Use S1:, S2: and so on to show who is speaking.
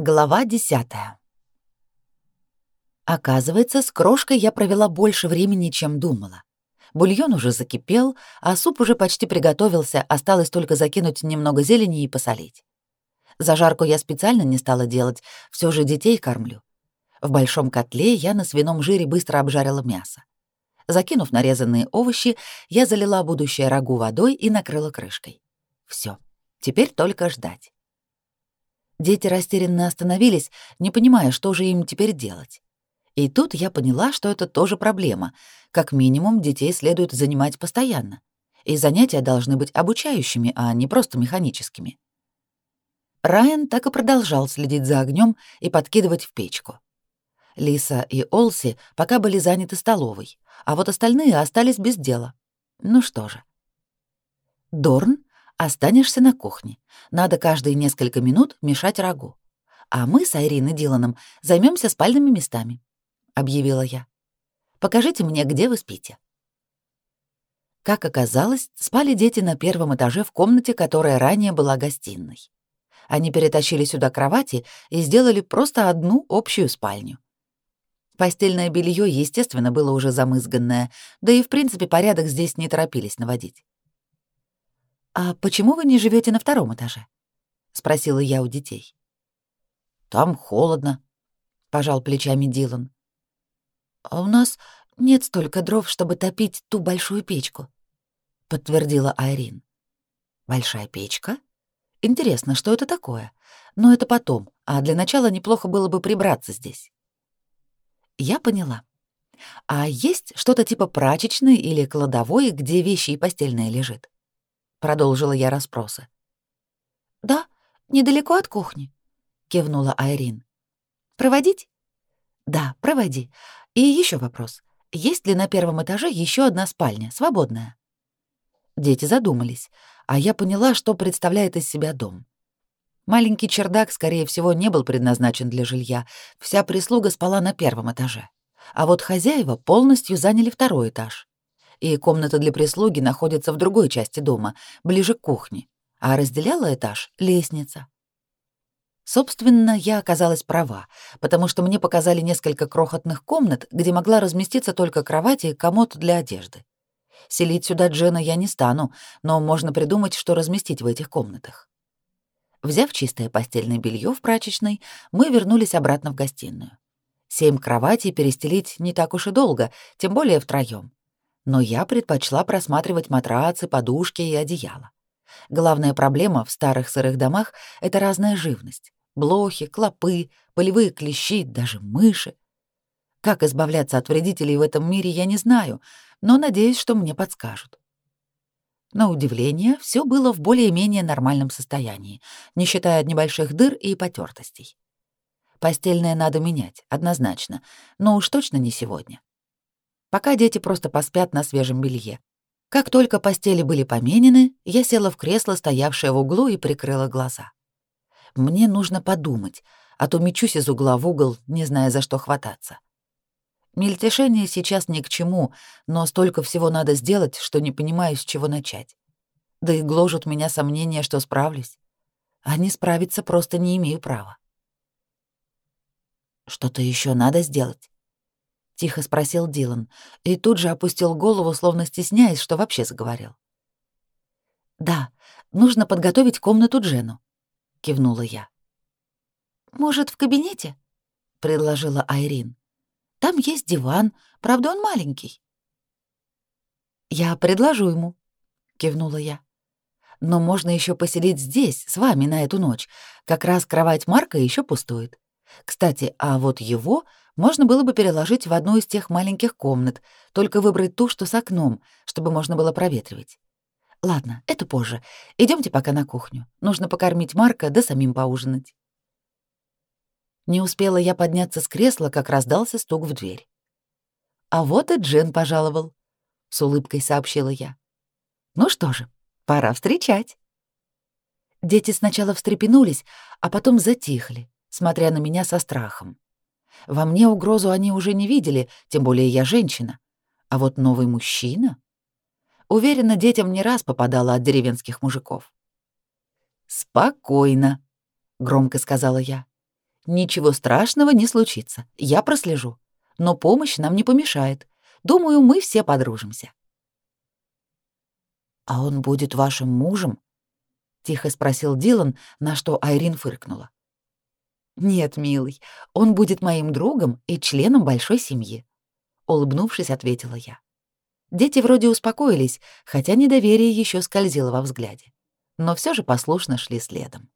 S1: Глава десятая. Оказывается, с крошкой я провела больше времени, чем думала. Бульон уже закипел, а суп уже почти приготовился, осталось только закинуть немного зелени и посолить. Зажарку я специально не стала делать, все же детей кормлю. В большом котле я на свином жире быстро обжарила мясо. Закинув нарезанные овощи, я залила будущее рагу водой и накрыла крышкой. Все, теперь только ждать. Дети растерянно остановились, не понимая, что же им теперь делать. И тут я поняла, что это тоже проблема. Как минимум, детей следует занимать постоянно. И занятия должны быть обучающими, а не просто механическими. Райан так и продолжал следить за огнем и подкидывать в печку. Лиса и Олси пока были заняты столовой, а вот остальные остались без дела. Ну что же. Дорн Останешься на кухне. Надо каждые несколько минут мешать рагу. А мы с Айриной Диланом займемся спальными местами, объявила я. Покажите мне, где вы спите. Как оказалось, спали дети на первом этаже в комнате, которая ранее была гостиной. Они перетащили сюда кровати и сделали просто одну общую спальню. Постельное белье, естественно, было уже замызганное, да и в принципе порядок здесь не торопились наводить. «А почему вы не живете на втором этаже?» — спросила я у детей. «Там холодно», — пожал плечами Дилан. «А у нас нет столько дров, чтобы топить ту большую печку», — подтвердила Айрин. «Большая печка? Интересно, что это такое? Но это потом, а для начала неплохо было бы прибраться здесь». Я поняла. А есть что-то типа прачечной или кладовой, где вещи и постельное лежит? Продолжила я расспросы. Да, недалеко от кухни, кивнула Айрин. Проводить? Да, проводи. И еще вопрос. Есть ли на первом этаже еще одна спальня, свободная? Дети задумались, а я поняла, что представляет из себя дом. Маленький чердак, скорее всего, не был предназначен для жилья. Вся прислуга спала на первом этаже. А вот хозяева полностью заняли второй этаж и комната для прислуги находится в другой части дома, ближе к кухне, а разделяла этаж — лестница. Собственно, я оказалась права, потому что мне показали несколько крохотных комнат, где могла разместиться только кровать и комод для одежды. Селить сюда Джена я не стану, но можно придумать, что разместить в этих комнатах. Взяв чистое постельное белье в прачечной, мы вернулись обратно в гостиную. Семь кроватей перестелить не так уж и долго, тем более втроем но я предпочла просматривать матрацы, подушки и одеяла. Главная проблема в старых сырых домах — это разная живность. Блохи, клопы, полевые клещи, даже мыши. Как избавляться от вредителей в этом мире, я не знаю, но надеюсь, что мне подскажут. На удивление, все было в более-менее нормальном состоянии, не считая небольших дыр и потертостей. Постельное надо менять, однозначно, но уж точно не сегодня пока дети просто поспят на свежем белье. Как только постели были поменены, я села в кресло, стоявшее в углу, и прикрыла глаза. Мне нужно подумать, а то мечусь из угла в угол, не зная, за что хвататься. Мельтешение сейчас ни к чему, но столько всего надо сделать, что не понимаю, с чего начать. Да и гложут меня сомнения, что справлюсь. А не справиться просто не имею права. Что-то еще надо сделать тихо спросил Дилан и тут же опустил голову, словно стесняясь, что вообще заговорил. Да, нужно подготовить комнату Джену, кивнула я. Может, в кабинете? предложила Айрин. Там есть диван, правда, он маленький. Я предложу ему, кивнула я. Но можно еще поселить здесь, с вами на эту ночь. Как раз кровать Марка еще пустует. Кстати, а вот его можно было бы переложить в одну из тех маленьких комнат, только выбрать ту, что с окном, чтобы можно было проветривать. Ладно, это позже. Идемте пока на кухню. Нужно покормить Марка, да самим поужинать. Не успела я подняться с кресла, как раздался стук в дверь. А вот и Джен пожаловал, с улыбкой сообщила я. Ну что же, пора встречать. Дети сначала встрепенулись, а потом затихли, смотря на меня со страхом. Во мне угрозу они уже не видели, тем более я женщина. А вот новый мужчина... Уверена, детям не раз попадало от деревенских мужиков. «Спокойно», — громко сказала я. Ничего страшного не случится, я прослежу. Но помощь нам не помешает. Думаю, мы все подружимся. «А он будет вашим мужем?» — тихо спросил Дилан, на что Айрин фыркнула. «Нет, милый, он будет моим другом и членом большой семьи», — улыбнувшись, ответила я. Дети вроде успокоились, хотя недоверие еще скользило во взгляде, но все же послушно шли следом.